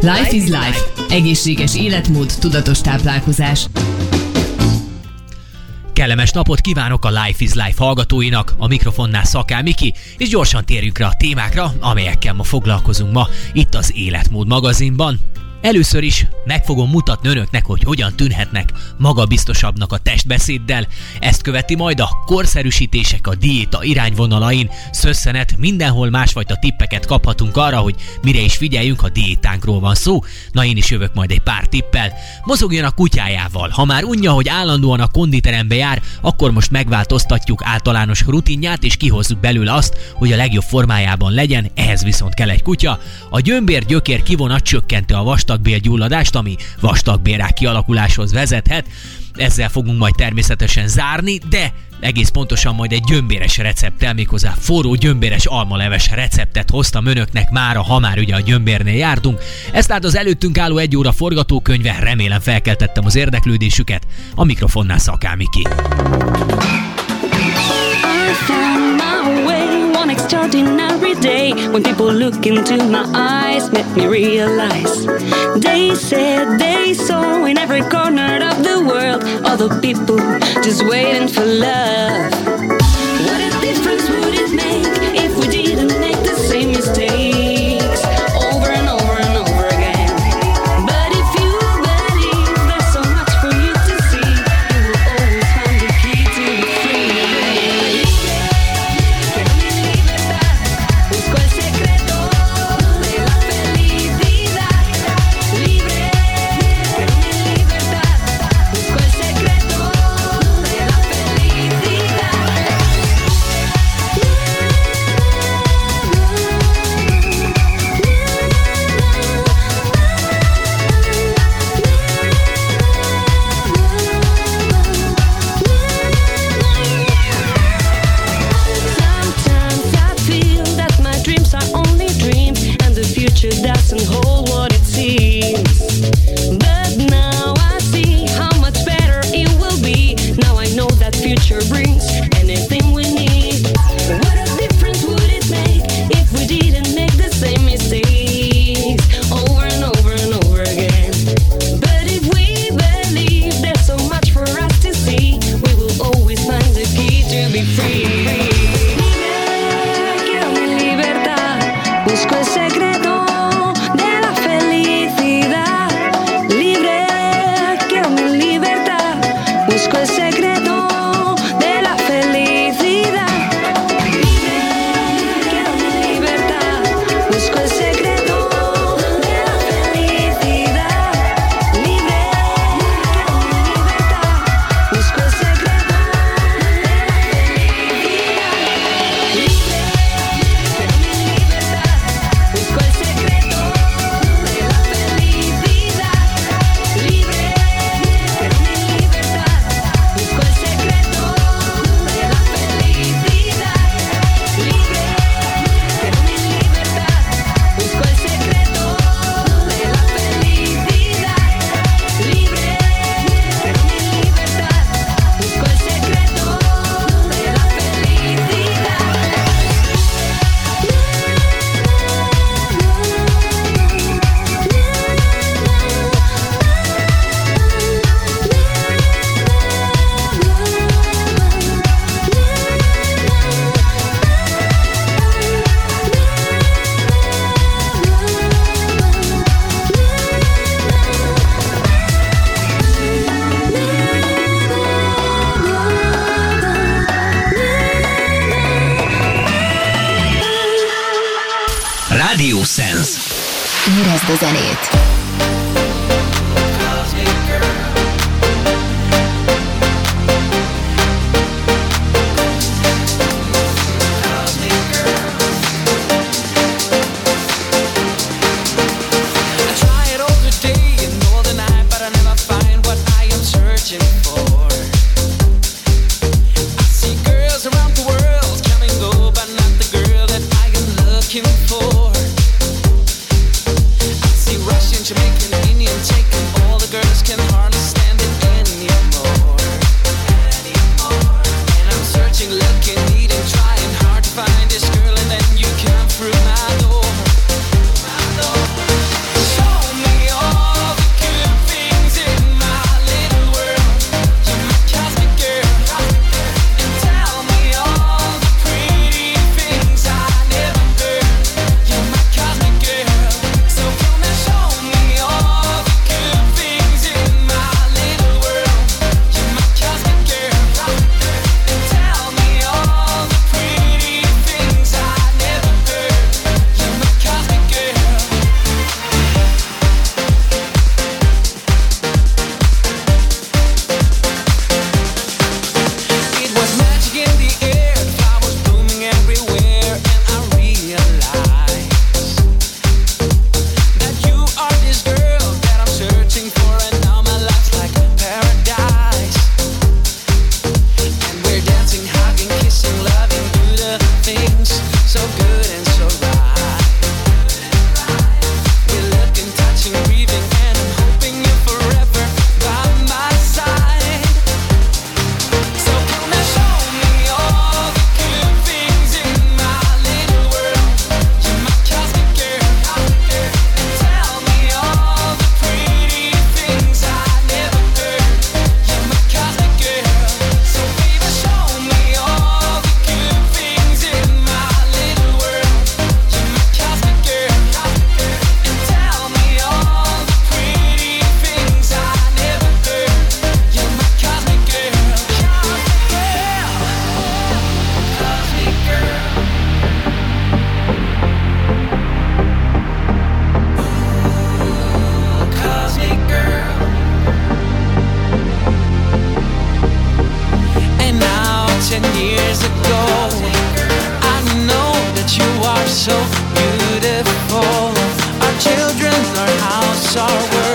Life is Life. Egészséges életmód, tudatos táplálkozás. Kellemes napot kívánok a Life is Life hallgatóinak, a mikrofonnál Szaká Miki, és gyorsan térjünk rá a témákra, amelyekkel ma foglalkozunk ma itt az Életmód magazinban. Először is meg fogom mutatni önöknek, hogy hogyan tűnhetnek magabiztosabbnak a testbeszéddel. Ezt követi majd a korszerűsítések a diéta irányvonalain. Szösszenet, mindenhol másfajta tippeket kaphatunk arra, hogy mire is figyeljünk, ha diétánkról van szó. Na én is jövök majd egy pár tippel. Mozogjon a kutyájával. Ha már unja, hogy állandóan a konditerembe jár, akkor most megváltoztatjuk általános rutinját és kihozzuk belőle azt, hogy a legjobb formájában legyen, ehhez viszont kell egy kutya. A gyömbér gyökér kivonat csökkenti a vastag vastagbélgyulladást, ami vastagbérák kialakuláshoz vezethet. Ezzel fogunk majd természetesen zárni, de egész pontosan majd egy gyömbéres recepttel, méghozzá forró gyömbéres almaleves receptet hoztam önöknek már, ha már ugye a gyömbérnél jártunk. Ezt lát az előttünk álló egy óra forgatókönyve, remélem felkeltettem az érdeklődésüket. A mikrofonnál Szakámiki. Extraordinary day when people look into my eyes make me realize. They said they saw in every corner of the world other people just waiting for love Life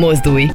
Mozdulj!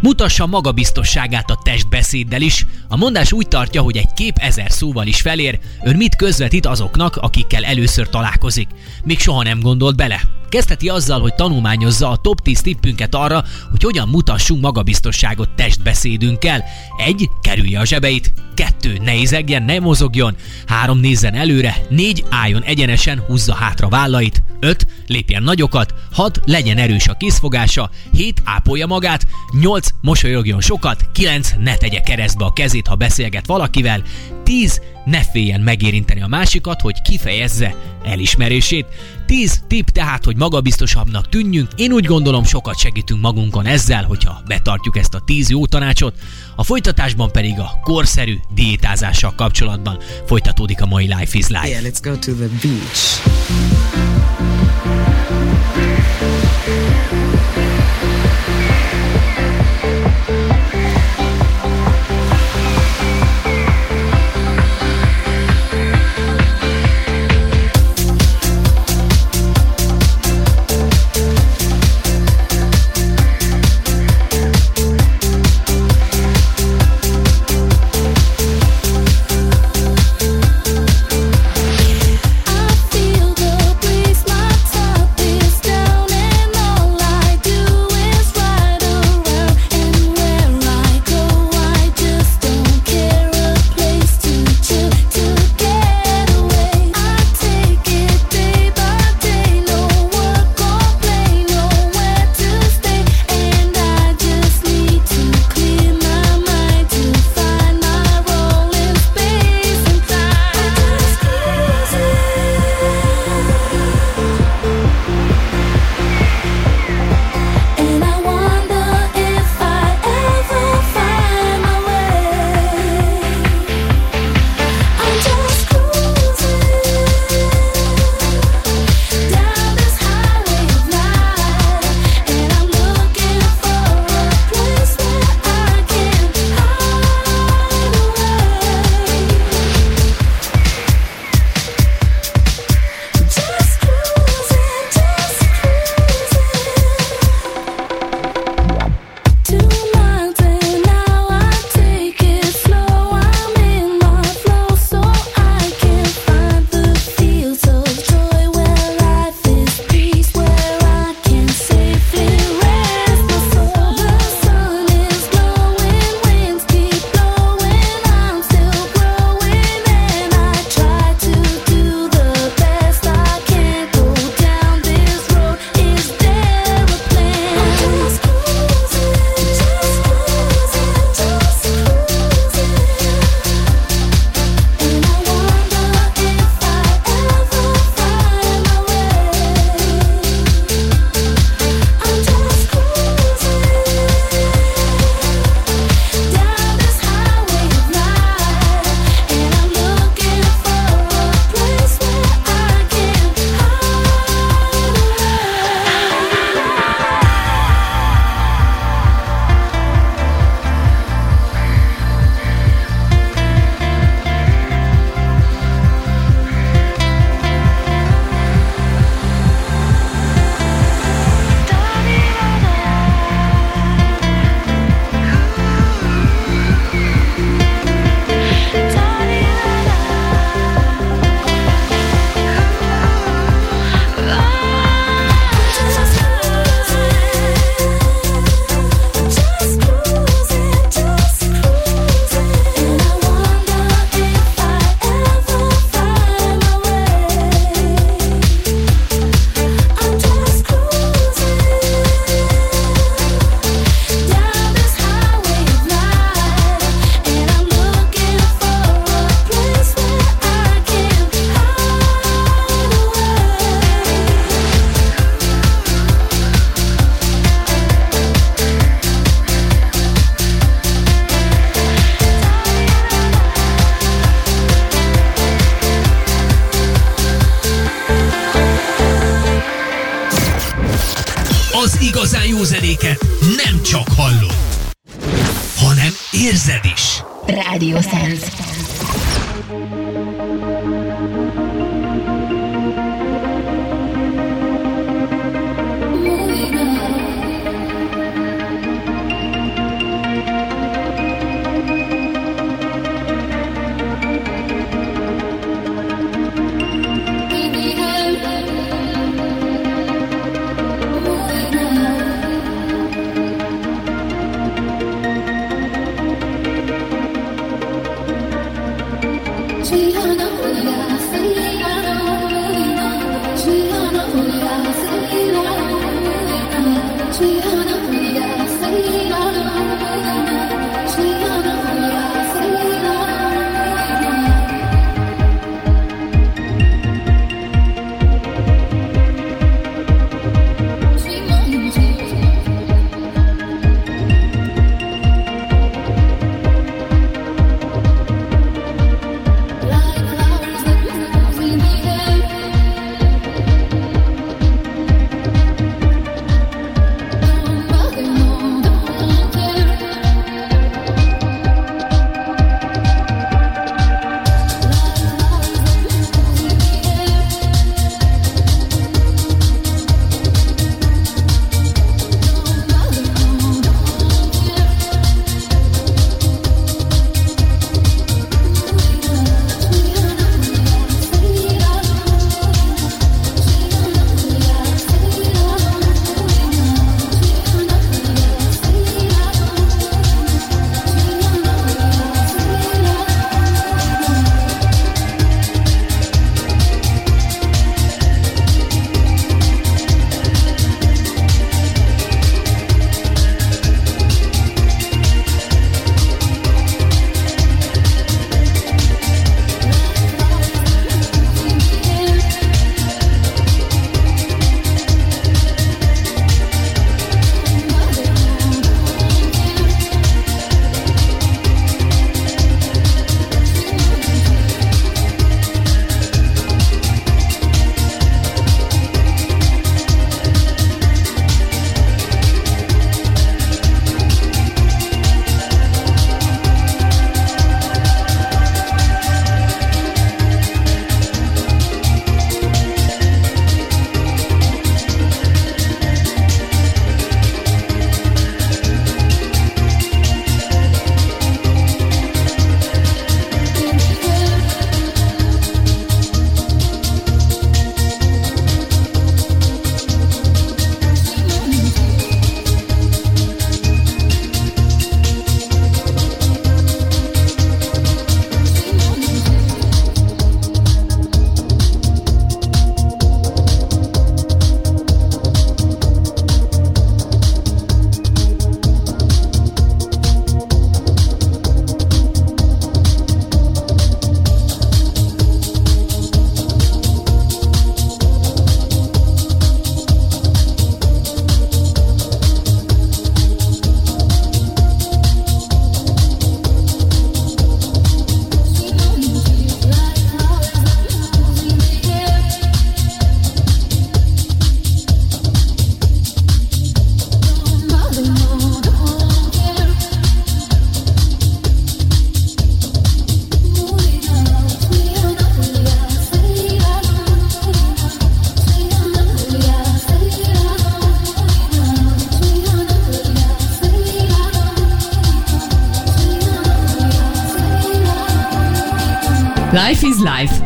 Mutassa magabiztosságát a testbeszéddel is. A mondás úgy tartja, hogy egy kép ezer szóval is felér, ön mit közvetít azoknak, akikkel először találkozik. Még soha nem gondolt bele. Kezdheti azzal, hogy tanulmányozza a top 10 tippünket arra, hogy hogyan mutassunk magabiztosságot testbeszédünkkel. Egy, kerülje a zsebeit. Kettő, ne izegjen, ne mozogjon. Három, nézzen előre. Négy, álljon egyenesen, húzza hátra vállait. 5. Lépjen nagyokat, 6. Legyen erős a készfogása, 7. Ápolja magát, 8. Mosolyogjon sokat, 9. Ne tegye keresztbe a kezét, ha beszélget valakivel, 10. Ne féljen megérinteni a másikat, hogy kifejezze elismerését. 10 tipp tehát, hogy magabiztosabbnak tűnjünk. Én úgy gondolom, sokat segítünk magunkon ezzel, hogyha betartjuk ezt a 10 jó tanácsot. A folytatásban pedig a korszerű diétázással kapcsolatban folytatódik a mai Life is Life. Yeah, let's go to the beach.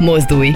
Mozdulj!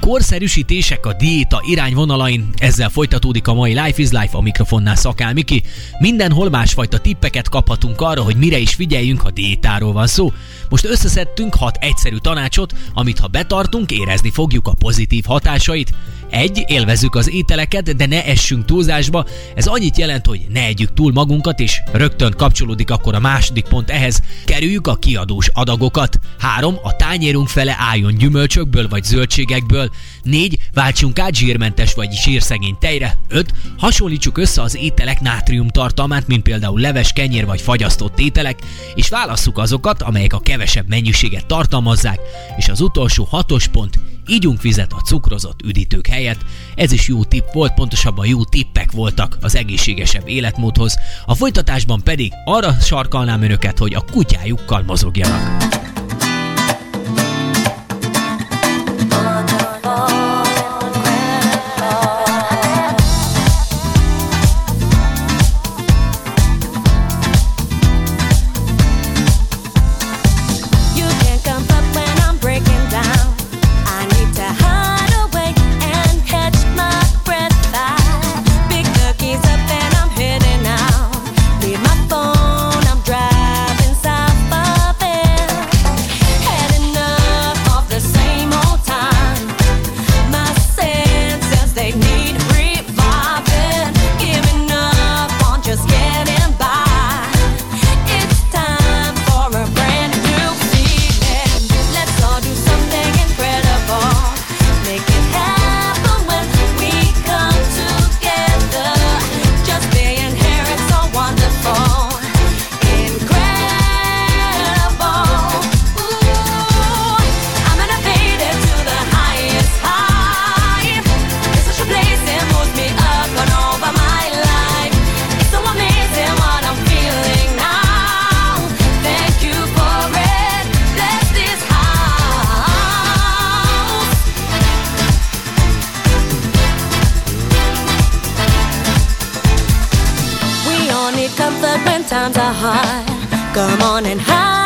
korszerűsítések a diéta irányvonalain, ezzel folytatódik a mai Life is Life a mikrofonnál Szakál Miki. Mindenhol másfajta tippeket kaphatunk arra, hogy mire is figyeljünk, ha diétáról van szó. Most összeszedtünk hat egyszerű tanácsot, amit ha betartunk, érezni fogjuk a pozitív hatásait. Egy, élvezzük az ételeket, de ne essünk túlzásba. Ez annyit jelent, hogy ne együk túl magunkat, és rögtön kapcsolódik akkor a második pont ehhez. Kerüljük a kiadós adagokat. Három, a tányérunk fele álljon gyümölcsökből vagy zöldségekből. Négy, váltsunk át zsírmentes vagy zsírszegény tejre. Öt, hasonlítsuk össze az ételek nátrium tartalmát, mint például leves, kenyér vagy fagyasztott ételek, és válasszuk azokat, amelyek a kevesebb mennyiséget tartalmazzák. És az utolsó hatos pont, ígyunk vizet a cukrozott üdítők helyett. Ez is jó tipp volt, pontosabban jó tippek voltak az egészségesebb életmódhoz. A folytatásban pedig arra sarkalnám önöket, hogy a kutyájukkal mozogjanak. comfort when times are hard. Come on and hide.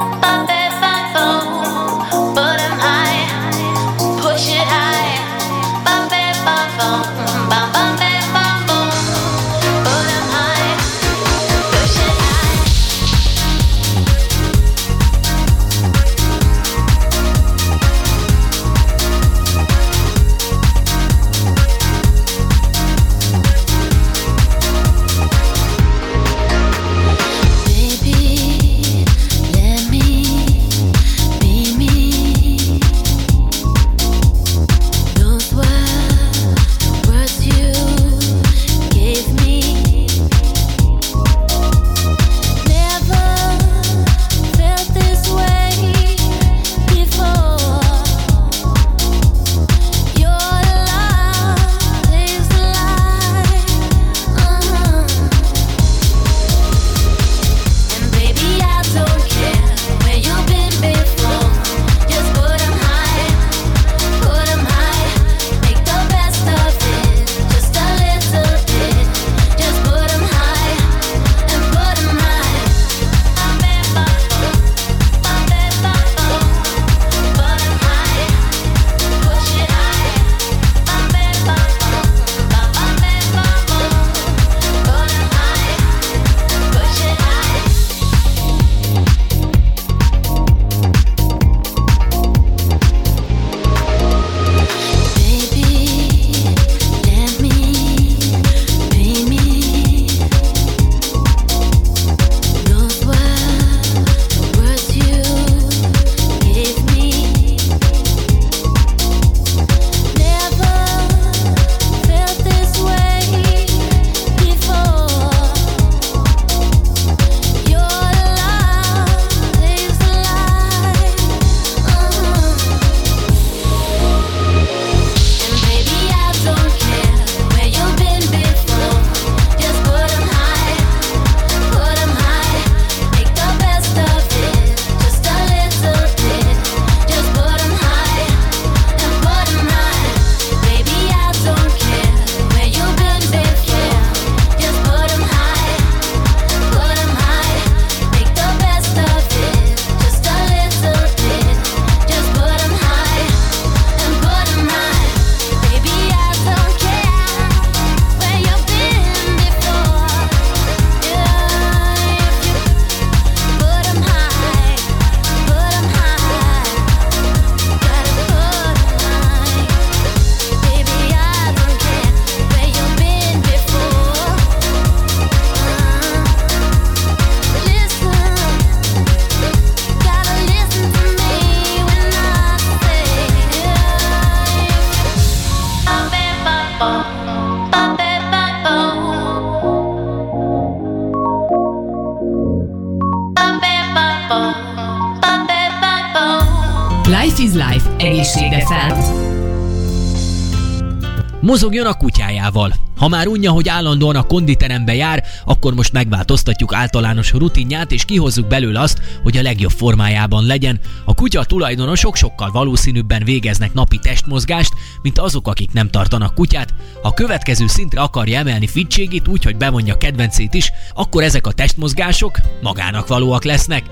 Mozogjon a kutyájával. Ha már unja, hogy állandóan a konditerembe jár, akkor most megváltoztatjuk általános rutinját, és kihozzuk belőle azt, hogy a legjobb formájában legyen. A kutya tulajdonosok sokkal valószínűbben végeznek napi testmozgást, mint azok, akik nem tartanak kutyát. Ha a következő szintre akarja emelni fittségét úgy, hogy bevonja kedvencét is, akkor ezek a testmozgások magának valóak lesznek.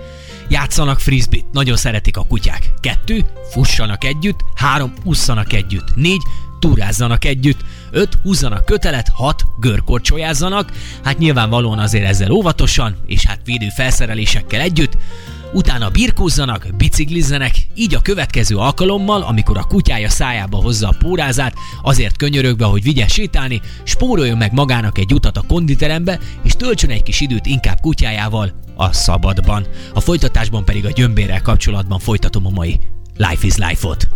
Játszanak frisbit, nagyon szeretik a kutyák. Kettő, fussanak együtt, három, ússzanak együtt. Négy, túrázzanak együtt, 5 húzzanak kötelet, 6 görkorcsolyázzanak, hát nyilvánvalóan azért ezzel óvatosan, és hát védő felszerelésekkel együtt, utána birkózzanak, biciklizzenek, így a következő alkalommal, amikor a kutyája szájába hozza a pórázát, azért könyörögve, hogy vigye sétálni, spóroljon meg magának egy utat a konditerembe, és töltsön egy kis időt inkább kutyájával a szabadban. A folytatásban pedig a gyömbérrel kapcsolatban folytatom a mai Life is Life-ot.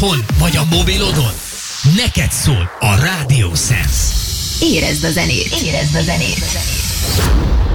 otthon vagy a mobilodon. Neked szól a Rádió Érezd a zenét! Érezd a zenét! Érezd a zenét.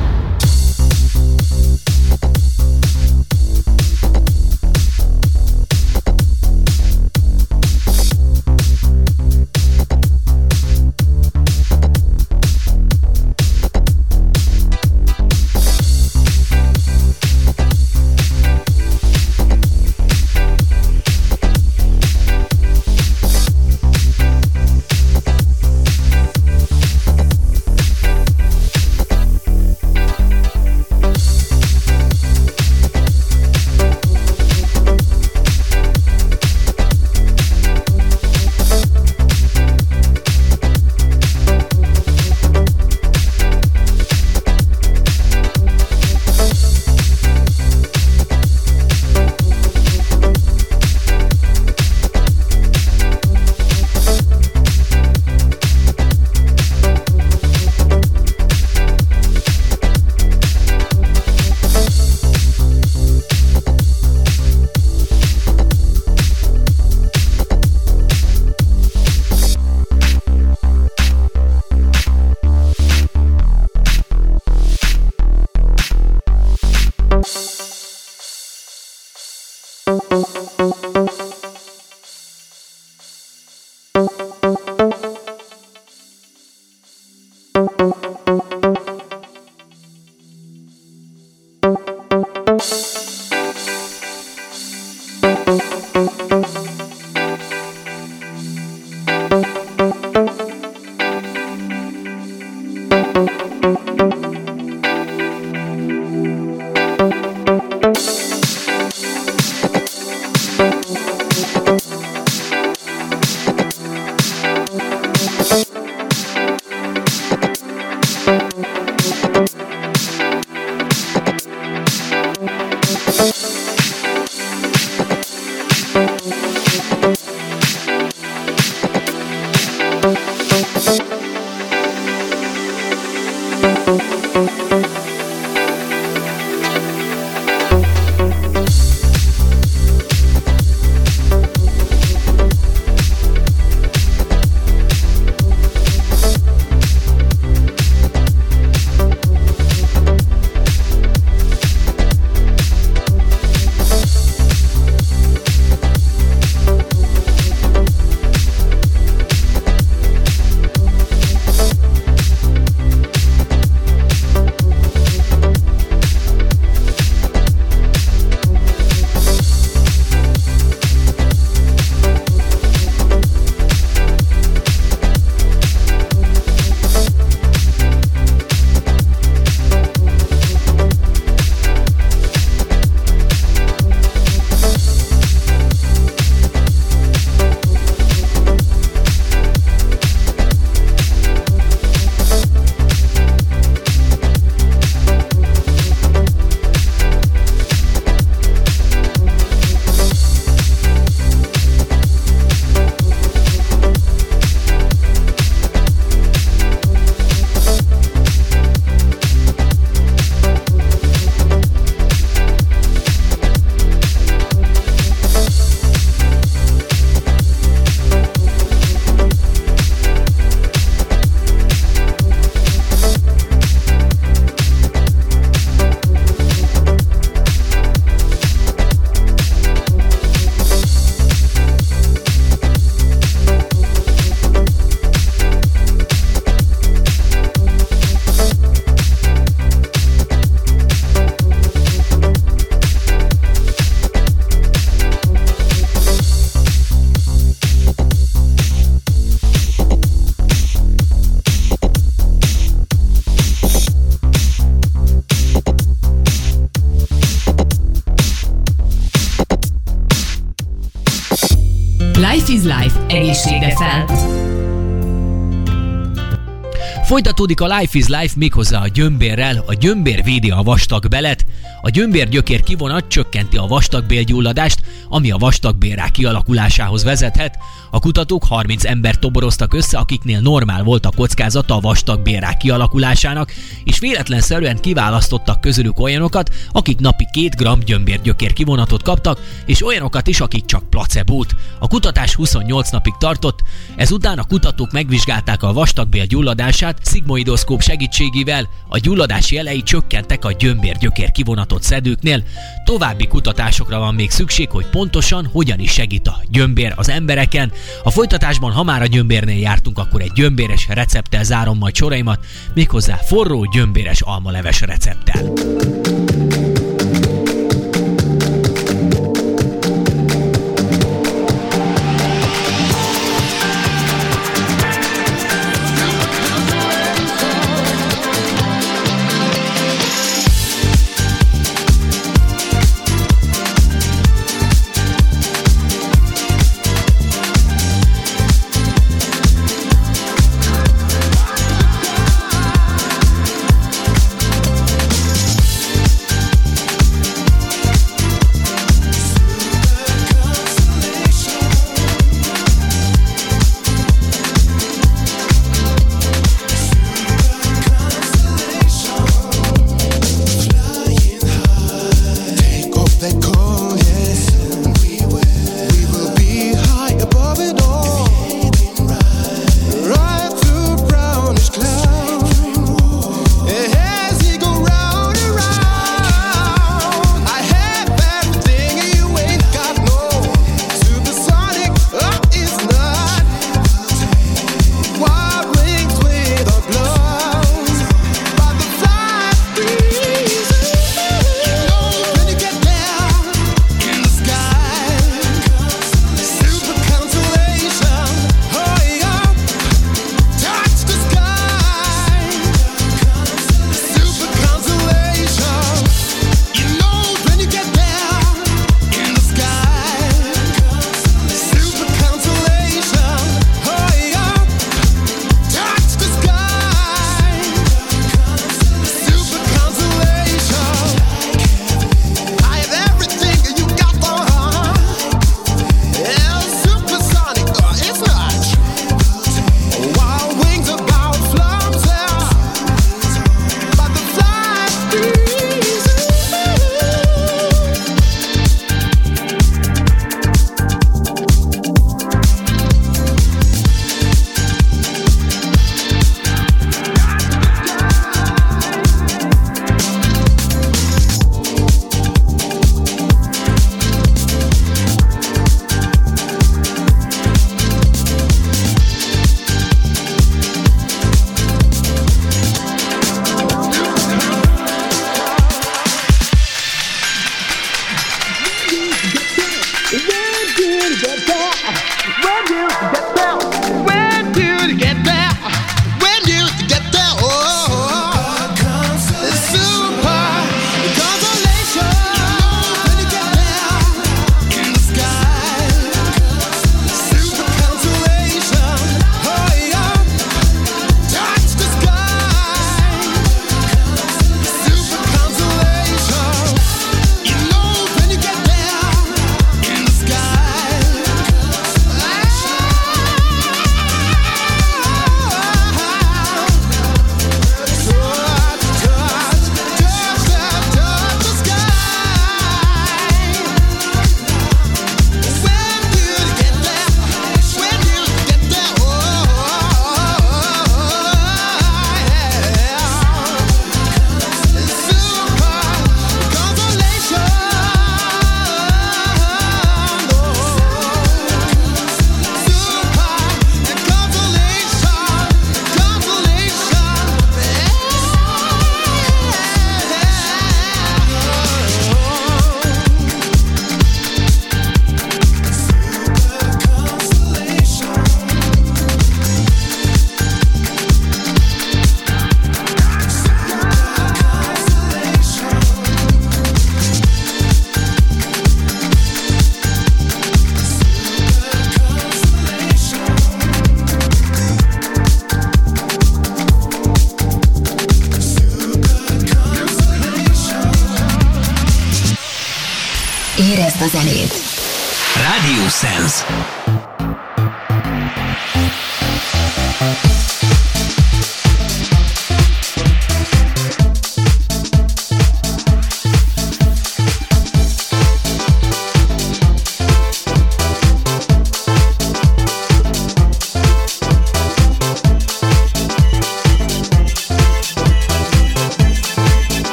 Folytatódik a Life is Life méghozzá a gyömbérrel, a gyömbér védi a vastag belet, a gyömbérgyökér kivonat csökkenti a vastagbélgyulladást, ami a vastagbélrák kialakulásához vezethet. A kutatók 30 embert toboroztak össze, akiknél normál volt a kockázata a vastagbélrák kialakulásának, és véletlenszerűen kiválasztottak közülük olyanokat, akik napi 2 g gyömbérgyökér kivonatot kaptak, és olyanokat is, akik csak placebót. A kutatás 28 napig tartott, ezután a kutatók megvizsgálták a vastagbél gyulladását, szigmoidoszkóp segítségével a gyulladás jelei csökkentek a gyömbérgyökér kivonatot szedőknél. További kutatásokra van még szükség, hogy pontosan hogyan is segít a gyömbér az embereken. A folytatásban, ha már a gyömbérnél jártunk, akkor egy gyömbéres recepttel zárom majd soraimat, méghozzá forró gyömbéres almaleves recepttel.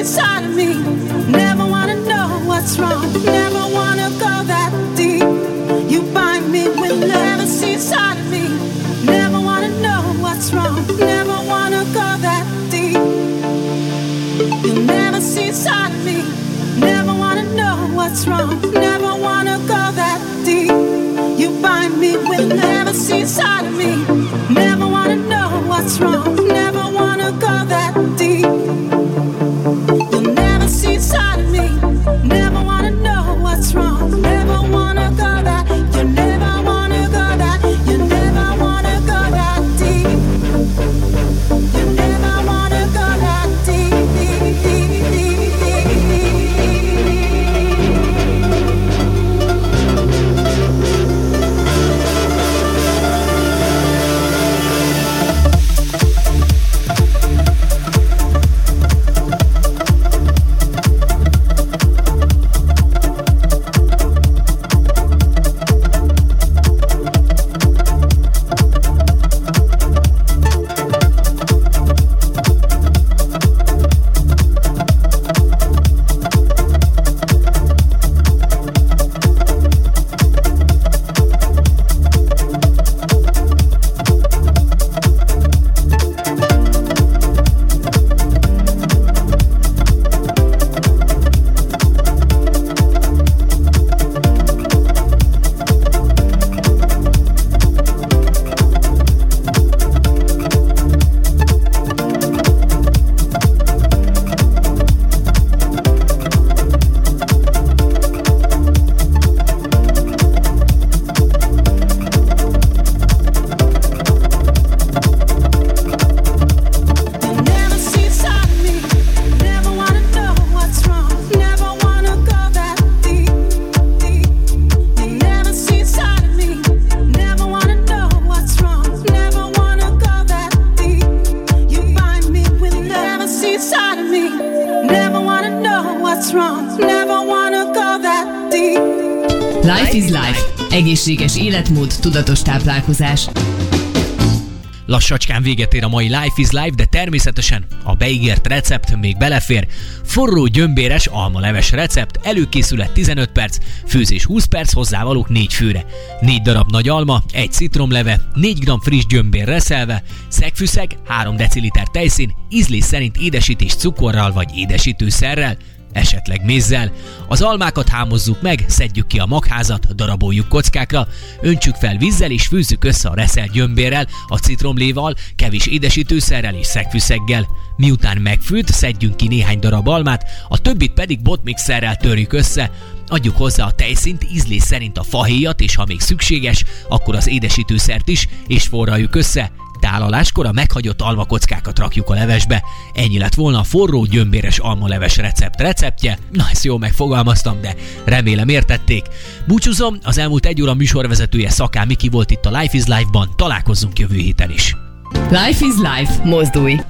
Inside of me. Never wanna know what's wrong. Never tudatos táplálkozás. Lassacskán véget ér a mai Life is Life, de természetesen a beígért recept még belefér. Forró gyömbéres almaleves recept, előkészület 15 perc, főzés 20 perc, hozzávalók 4 főre. 4 darab nagy alma, 1 citromleve, 4 g friss gyömbér reszelve, szegfűszeg, 3 deciliter tejszín, ízlés szerint édesítés cukorral vagy édesítőszerrel, esetleg mézzel. Az almákat hámozzuk meg, szedjük ki a magházat, daraboljuk kockákra, öntsük fel vízzel és fűzzük össze a reszelt gyömbérrel, a citromléval, kevés édesítőszerrel és szegfűszeggel. Miután megfűt, szedjünk ki néhány darab almát, a többit pedig botmixerrel törjük össze. Adjuk hozzá a tejszint, ízlés szerint a fahéjat, és ha még szükséges, akkor az édesítőszert is, és forraljuk össze. Tálaláskor a meghagyott almakockákat rakjuk a levesbe. Ennyi lett volna a forró gyömbéres almaleves recept receptje. Na, ezt jól megfogalmaztam, de remélem értették. Búcsúzom, az elmúlt egy óra műsorvezetője Szaká Miki volt itt a Life is Life-ban. Találkozzunk jövő héten is. Life is life. Mozdulj!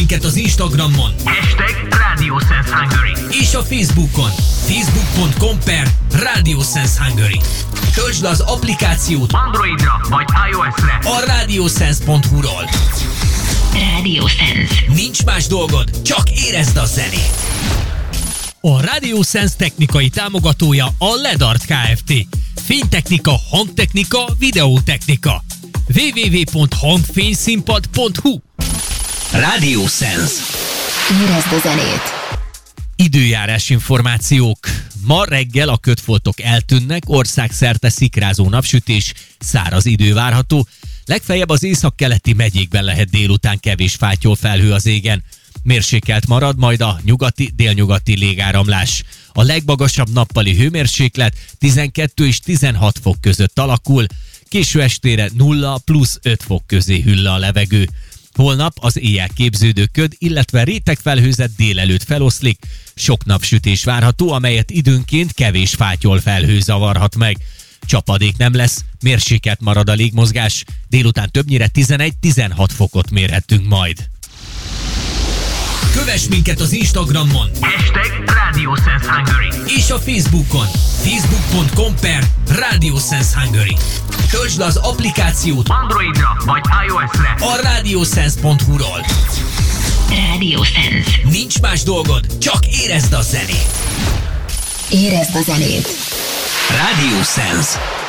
Minket az Instagramon, Hashtag Radio Sense Hungary. és a Facebookon, facebook.com per Radio Sense Hungary. Töltsd le az applikációt Androidra vagy iOS-re. a radiosense.hu-ról. Radio Sense. Nincs más dolgod, csak érezd a zenét. A Radio Sense technikai támogatója a Ledart Kft. Fénytechnika, hangtechnika, videótechnika. www.hangfényszínpad.hu Radio Sense. Érezd a zenét. Időjárás információk. Ma reggel a kötfoltok eltűnnek, országszerte szikrázó napsütés, száraz idő várható. Legfeljebb az északkeleti megyékben lehet délután kevés fátyol felhő az égen. Mérsékelt marad majd a nyugati, délnyugati légáramlás. A legmagasabb nappali hőmérséklet 12 és 16 fok között alakul, késő estére 0 plusz 5 fok közé hüll a levegő. Holnap az éjjel képződő köd, illetve rétegfelhőzet délelőtt feloszlik. Sok napsütés várható, amelyet időnként kevés fátyol felhő zavarhat meg. Csapadék nem lesz, mérsékelt marad a légmozgás, délután többnyire 11-16 fokot mérhetünk majd. Kövess minket az Instagramon Hashtag Radio Sense Hungary. és a Facebookon, facebook.com per Radio Sense Hungary. Töltsd le az applikációt Androidra vagy iOS-re. a radiosense.hu-ról. Radio Sense. Nincs más dolgod, csak érezd a zenét. Érezd a zenét. Radio Sense.